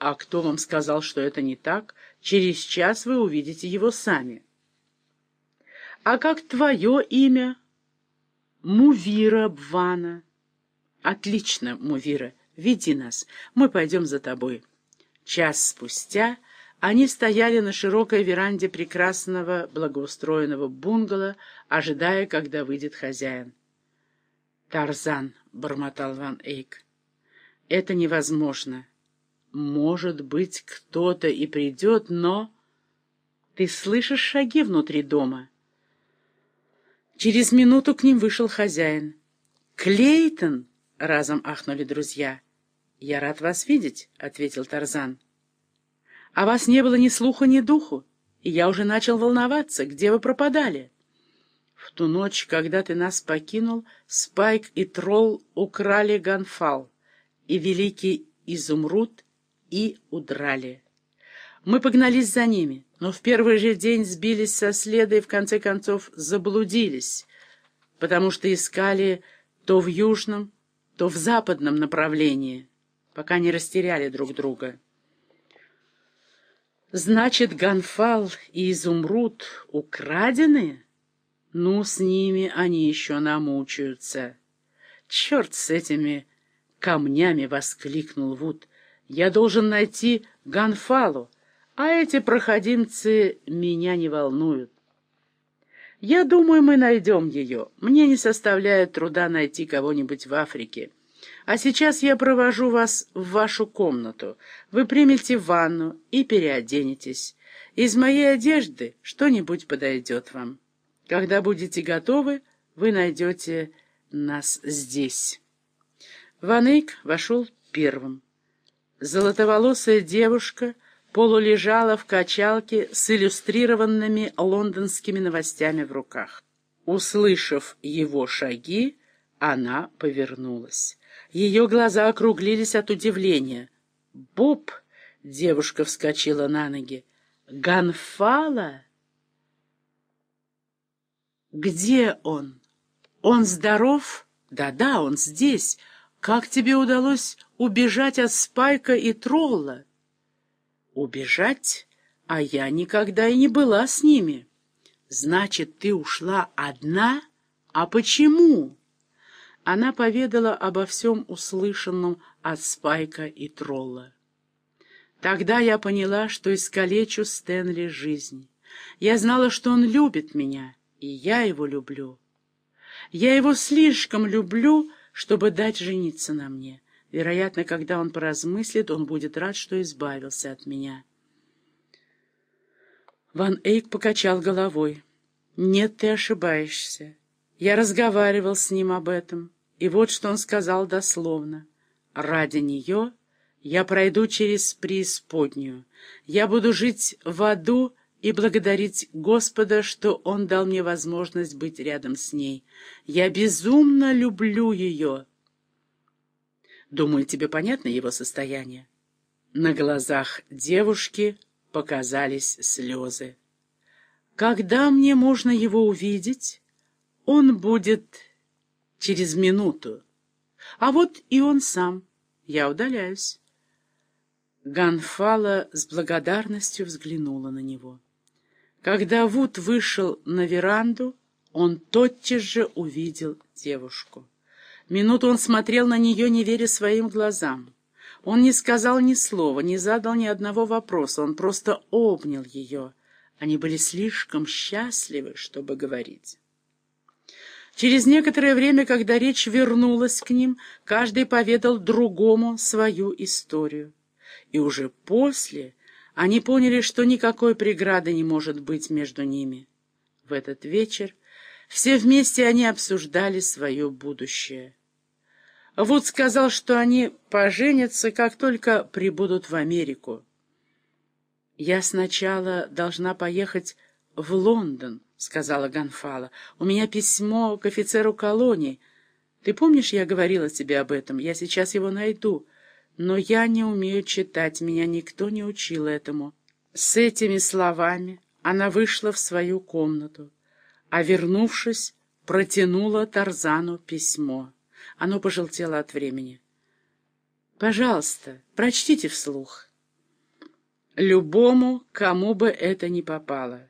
А кто вам сказал, что это не так? Через час вы увидите его сами. А как твое имя? Мувира Бвана. Отлично, Мувира, веди нас, мы пойдем за тобой. Час спустя они стояли на широкой веранде прекрасного благоустроенного бунгало, ожидая, когда выйдет хозяин. «Тарзан», — бормотал Ван Эйк, — «это невозможно. Может быть, кто-то и придет, но...» «Ты слышишь шаги внутри дома?» Через минуту к ним вышел хозяин. «Клейтон!» — разом ахнули друзья. «Я рад вас видеть», — ответил Тарзан. «А вас не было ни слуха, ни духу, и я уже начал волноваться, где вы пропадали». В ту ночь, когда ты нас покинул, Спайк и Тролл украли Ганфал, и Великий Изумруд и удрали. Мы погнались за ними, но в первый же день сбились со следа и в конце концов заблудились, потому что искали то в южном, то в западном направлении, пока не растеряли друг друга. Значит, Ганфал и Изумруд украдены? Ну, с ними они еще намучаются. Черт с этими камнями! — воскликнул Вуд. Я должен найти Ганфалу, а эти проходимцы меня не волнуют. Я думаю, мы найдем ее. Мне не составляет труда найти кого-нибудь в Африке. А сейчас я провожу вас в вашу комнату. Вы примете ванну и переоденетесь. Из моей одежды что-нибудь подойдет вам. Когда будете готовы, вы найдете нас здесь. Ван Эйк вошел первым. Золотоволосая девушка полулежала в качалке с иллюстрированными лондонскими новостями в руках. Услышав его шаги, она повернулась. Ее глаза округлились от удивления. «Боб!» — девушка вскочила на ноги. «Ганфала?» «Где он? Он здоров?» «Да-да, он здесь. Как тебе удалось убежать от Спайка и Тролла?» «Убежать? А я никогда и не была с ними». «Значит, ты ушла одна? А почему?» Она поведала обо всем услышанном от Спайка и Тролла. Тогда я поняла, что искалечу Стэнли жизнь. Я знала, что он любит меня, и я его люблю. Я его слишком люблю, чтобы дать жениться на мне. Вероятно, когда он поразмыслит, он будет рад, что избавился от меня. Ван Эйк покачал головой. «Нет, ты ошибаешься. Я разговаривал с ним об этом, и вот что он сказал дословно. Ради нее я пройду через преисподнюю. Я буду жить в аду и благодарить Господа, что Он дал мне возможность быть рядом с ней. Я безумно люблю ее». Думаю, тебе понятно его состояние. На глазах девушки показались слезы. Когда мне можно его увидеть? Он будет через минуту. А вот и он сам. Я удаляюсь. Ганфала с благодарностью взглянула на него. Когда Вуд вышел на веранду, он тотчас же увидел девушку. Минуту он смотрел на нее, не веря своим глазам. Он не сказал ни слова, не задал ни одного вопроса, он просто обнял ее. Они были слишком счастливы, чтобы говорить. Через некоторое время, когда речь вернулась к ним, каждый поведал другому свою историю. И уже после они поняли, что никакой преграды не может быть между ними. В этот вечер все вместе они обсуждали свое будущее. Вуд сказал, что они поженятся, как только прибудут в Америку. «Я сначала должна поехать в Лондон», — сказала Ганфала. «У меня письмо к офицеру колонии. Ты помнишь, я говорила тебе об этом? Я сейчас его найду. Но я не умею читать, меня никто не учил этому». С этими словами она вышла в свою комнату, а, вернувшись, протянула Тарзану письмо. Оно пожелтело от времени. «Пожалуйста, прочтите вслух». любому, кому бы это ни попало.